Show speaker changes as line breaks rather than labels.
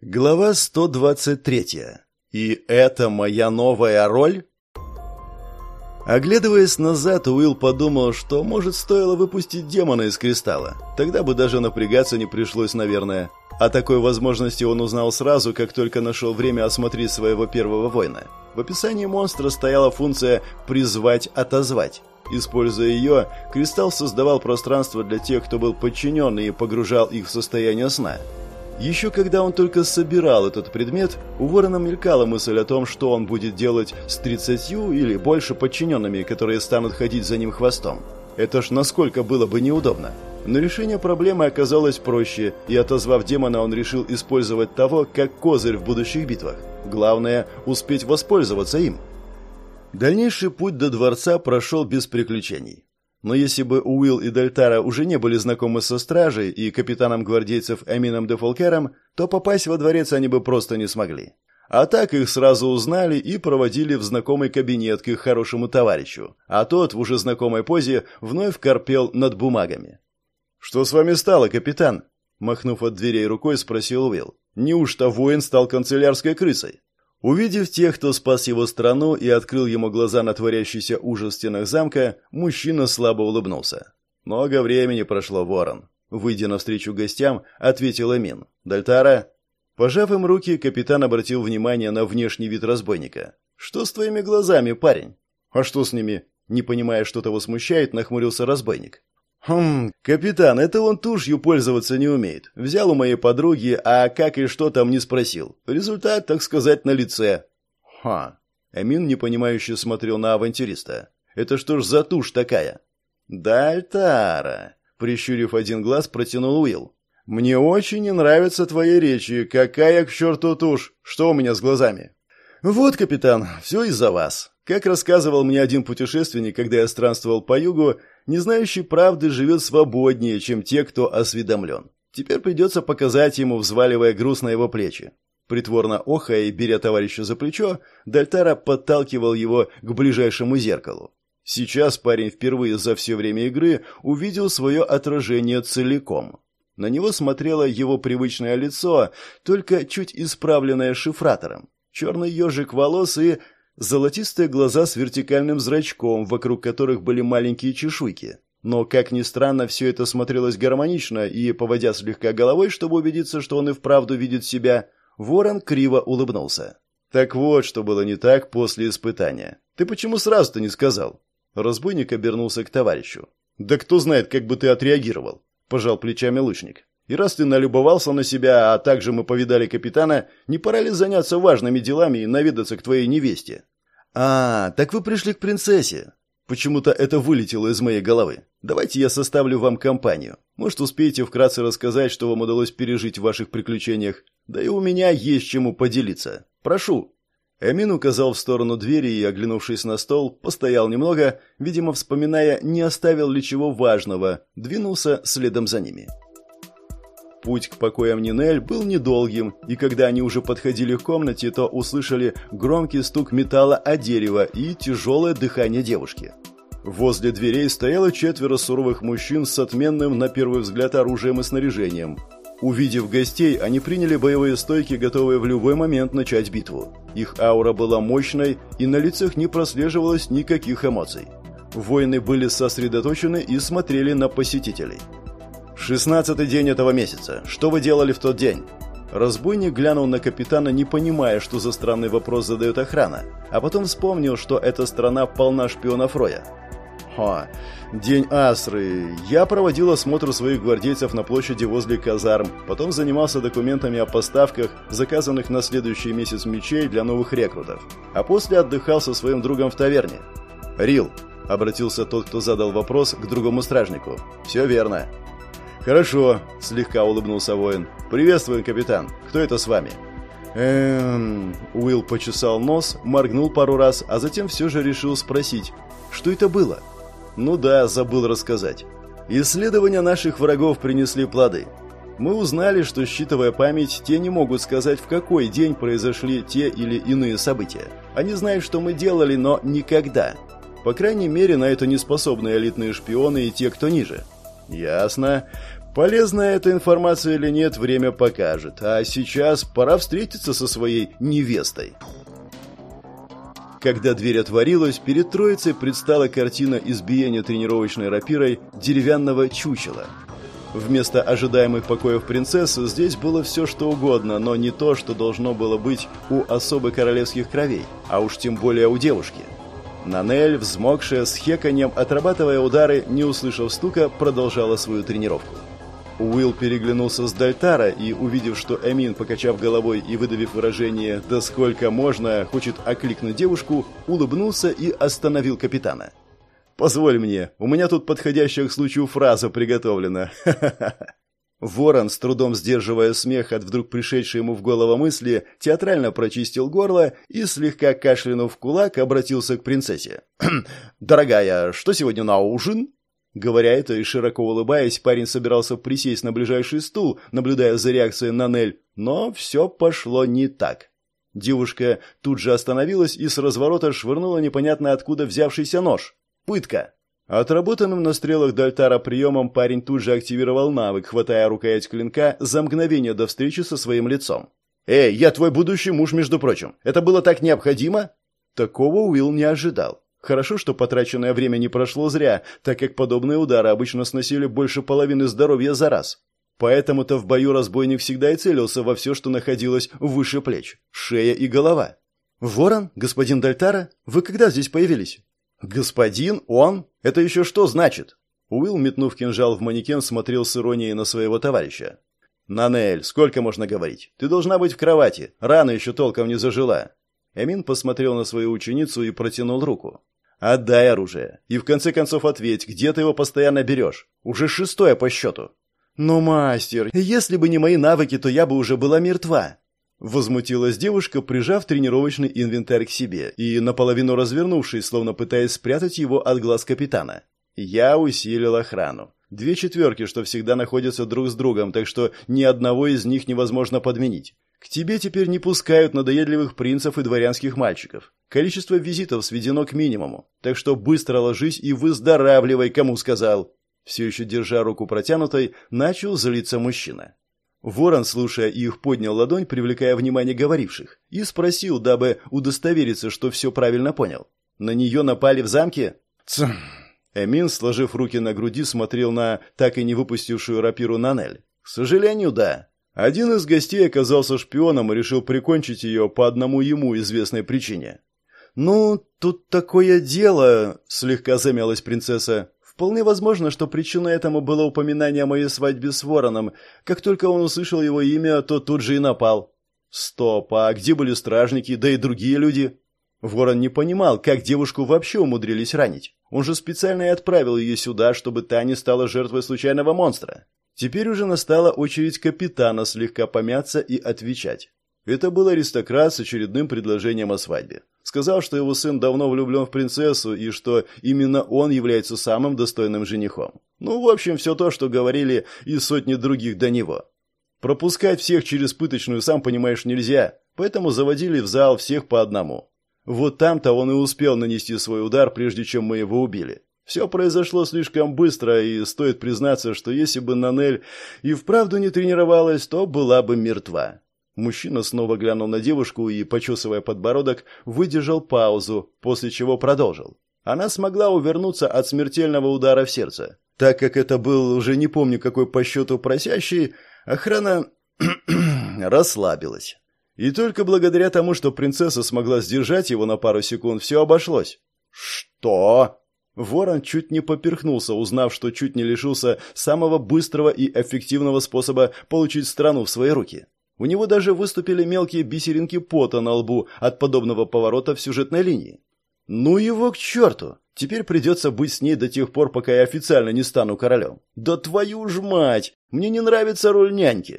Глава 123. И это моя новая роль? Оглядываясь назад, Уилл подумал, что, может, стоило выпустить демона из кристалла. Тогда бы даже напрягаться не пришлось, наверное. О такой возможности он узнал сразу, как только нашел время осмотреть своего первого воина. В описании монстра стояла функция «призвать-отозвать». Используя ее, кристалл создавал пространство для тех, кто был подчинен и погружал их в состояние сна. Еще когда он только собирал этот предмет, у Ворона мелькала мысль о том, что он будет делать с тридцатью или больше подчиненными, которые станут ходить за ним хвостом. Это ж насколько было бы неудобно. Но решение проблемы оказалось проще, и отозвав демона, он решил использовать того, как козырь в будущих битвах. Главное – успеть воспользоваться им. Дальнейший путь до дворца прошел без приключений. Но если бы Уилл и Дельтара уже не были знакомы со стражей и капитаном гвардейцев Эмином де Фолкером, то попасть во дворец они бы просто не смогли. А так их сразу узнали и проводили в знакомый кабинет к их хорошему товарищу, а тот в уже знакомой позе вновь корпел над бумагами. «Что с вами стало, капитан?» Махнув от дверей рукой, спросил Уилл. «Неужто воин стал канцелярской крысой?» Увидев тех, кто спас его страну и открыл ему глаза на творящийся ужас в стенах замка, мужчина слабо улыбнулся. «Много времени прошло, Ворон». Выйдя навстречу гостям, ответил Эмин. «Дальтара?» Пожав им руки, капитан обратил внимание на внешний вид разбойника. «Что с твоими глазами, парень?» «А что с ними?» Не понимая, что того смущает, нахмурился разбойник. «Хм, капитан, это он тушью пользоваться не умеет. Взял у моей подруги, а как и что там не спросил. Результат, так сказать, на лице». «Ха». Амин непонимающе смотрел на авантюриста. «Это что ж за тушь такая?» «Дальтара», — прищурив один глаз, протянул Уилл. «Мне очень не нравятся твои речи. Какая к черту тушь? Что у меня с глазами?» «Вот, капитан, все из-за вас. Как рассказывал мне один путешественник, когда я странствовал по югу, не знающий правды живет свободнее, чем те, кто осведомлен. Теперь придется показать ему, взваливая груз на его плечи. Притворно охая и беря товарища за плечо, Дальтара подталкивал его к ближайшему зеркалу. Сейчас парень впервые за все время игры увидел свое отражение целиком. На него смотрело его привычное лицо, только чуть исправленное шифратором. Черный ежик волос и Золотистые глаза с вертикальным зрачком, вокруг которых были маленькие чешуйки. Но, как ни странно, все это смотрелось гармонично, и, поводя слегка головой, чтобы убедиться, что он и вправду видит себя, ворон криво улыбнулся. «Так вот, что было не так после испытания. Ты почему сразу-то не сказал?» Разбойник обернулся к товарищу. «Да кто знает, как бы ты отреагировал?» – пожал плечами лучник. «И раз ты налюбовался на себя, а также мы повидали капитана, не пора ли заняться важными делами и наведаться к твоей невесте?» «А, так вы пришли к принцессе. Почему-то это вылетело из моей головы. Давайте я составлю вам компанию. Может, успеете вкратце рассказать, что вам удалось пережить в ваших приключениях. Да и у меня есть чему поделиться. Прошу». Эмин указал в сторону двери и, оглянувшись на стол, постоял немного, видимо, вспоминая, не оставил ли чего важного, двинулся следом за ними. Путь к покоям Нинель был недолгим, и когда они уже подходили к комнате, то услышали громкий стук металла о дерево и тяжелое дыхание девушки. Возле дверей стояло четверо суровых мужчин с отменным, на первый взгляд, оружием и снаряжением. Увидев гостей, они приняли боевые стойки, готовые в любой момент начать битву. Их аура была мощной, и на лицах не прослеживалось никаких эмоций. Воины были сосредоточены и смотрели на посетителей. «Шестнадцатый день этого месяца. Что вы делали в тот день?» Разбойник глянул на капитана, не понимая, что за странный вопрос задает охрана, а потом вспомнил, что эта страна полна шпионов Роя. «Ха, день Асры. Я проводил осмотр своих гвардейцев на площади возле казарм, потом занимался документами о поставках, заказанных на следующий месяц мечей для новых рекрутов, а после отдыхал со своим другом в таверне. «Рил», — обратился тот, кто задал вопрос, к другому стражнику. «Все верно. «Хорошо», — слегка улыбнулся воин. «Приветствую, капитан. Кто это с вами?» «Эм...» Уилл почесал нос, моргнул пару раз, а затем все же решил спросить. «Что это было?» «Ну да, забыл рассказать. Исследования наших врагов принесли плоды. Мы узнали, что, считывая память, те не могут сказать, в какой день произошли те или иные события. Они знают, что мы делали, но никогда. По крайней мере, на это не способны элитные шпионы и те, кто ниже. «Ясно. Полезная эта информация или нет, время покажет. А сейчас пора встретиться со своей невестой. Когда дверь отворилась, перед троицей предстала картина избиения тренировочной рапирой деревянного чучела. Вместо ожидаемых покоев принцессы здесь было все что угодно, но не то, что должно было быть у особо королевских кровей, а уж тем более у девушки. Нанель, взмокшая, с хеканьем, отрабатывая удары, не услышав стука, продолжала свою тренировку. Уилл переглянулся с Дальтара и, увидев, что Эмин, покачав головой и выдавив выражение «да сколько можно», хочет окликнуть девушку, улыбнулся и остановил капитана. «Позволь мне, у меня тут подходящая к случаю фраза приготовлена. Ворон, с трудом сдерживая смех от вдруг пришедшей ему в голову мысли, театрально прочистил горло и, слегка кашлянув кулак, обратился к принцессе. «Дорогая, что сегодня на ужин?» Говоря это и широко улыбаясь, парень собирался присесть на ближайший стул, наблюдая за реакцией Нанель, но все пошло не так. Девушка тут же остановилась и с разворота швырнула непонятно откуда взявшийся нож. Пытка. Отработанным на стрелах Дальтара приемом парень тут же активировал навык, хватая рукоять клинка за мгновение до встречи со своим лицом. «Эй, я твой будущий муж, между прочим. Это было так необходимо?» Такого Уилл не ожидал. Хорошо, что потраченное время не прошло зря, так как подобные удары обычно сносили больше половины здоровья за раз. Поэтому-то в бою разбойник всегда и целился во все, что находилось выше плеч, шея и голова. «Ворон, господин Дальтара, вы когда здесь появились?» «Господин? Он? Это еще что значит?» Уилл, метнув кинжал в манекен, смотрел с иронией на своего товарища. «Нанель, сколько можно говорить? Ты должна быть в кровати. Рана еще толком не зажила». Эмин посмотрел на свою ученицу и протянул руку. «Отдай оружие. И в конце концов ответь, где ты его постоянно берешь? Уже шестое по счету». «Но, мастер, если бы не мои навыки, то я бы уже была мертва». Возмутилась девушка, прижав тренировочный инвентарь к себе и наполовину развернувшись, словно пытаясь спрятать его от глаз капитана. «Я усилил охрану. Две четверки, что всегда находятся друг с другом, так что ни одного из них невозможно подменить. К тебе теперь не пускают надоедливых принцев и дворянских мальчиков. Количество визитов сведено к минимуму, так что быстро ложись и выздоравливай, кому сказал. Все еще держа руку протянутой, начал злиться мужчина. Ворон, слушая их, поднял ладонь, привлекая внимание говоривших, и спросил, дабы удостовериться, что все правильно понял. «На нее напали в замке?» Цм. Эмин, сложив руки на груди, смотрел на так и не выпустившую рапиру Нанель. «К сожалению, да. Один из гостей оказался шпионом и решил прикончить ее по одному ему известной причине. «Ну, тут такое дело», — слегка замялась принцесса. «Вполне возможно, что причиной этому было упоминание о моей свадьбе с Вороном. Как только он услышал его имя, то тут же и напал». «Стоп, а где были стражники, да и другие люди?» Ворон не понимал, как девушку вообще умудрились ранить. Он же специально и отправил ее сюда, чтобы та не стала жертвой случайного монстра. Теперь уже настала очередь капитана слегка помяться и отвечать. Это был аристократ с очередным предложением о свадьбе. Сказал, что его сын давно влюблен в принцессу и что именно он является самым достойным женихом. Ну, в общем, все то, что говорили и сотни других до него. Пропускать всех через пыточную, сам понимаешь, нельзя, поэтому заводили в зал всех по одному. Вот там-то он и успел нанести свой удар, прежде чем мы его убили. Все произошло слишком быстро, и стоит признаться, что если бы Нанель и вправду не тренировалась, то была бы мертва. Мужчина снова глянул на девушку и, почесывая подбородок, выдержал паузу, после чего продолжил. Она смогла увернуться от смертельного удара в сердце. Так как это был уже не помню какой по счету просящий, охрана расслабилась. И только благодаря тому, что принцесса смогла сдержать его на пару секунд, все обошлось. «Что?» Ворон чуть не поперхнулся, узнав, что чуть не лишился самого быстрого и эффективного способа получить страну в свои руки. У него даже выступили мелкие бисеринки пота на лбу от подобного поворота в сюжетной линии. «Ну его к черту! Теперь придется быть с ней до тех пор, пока я официально не стану королем. Да твою ж мать! Мне не нравится роль няньки!»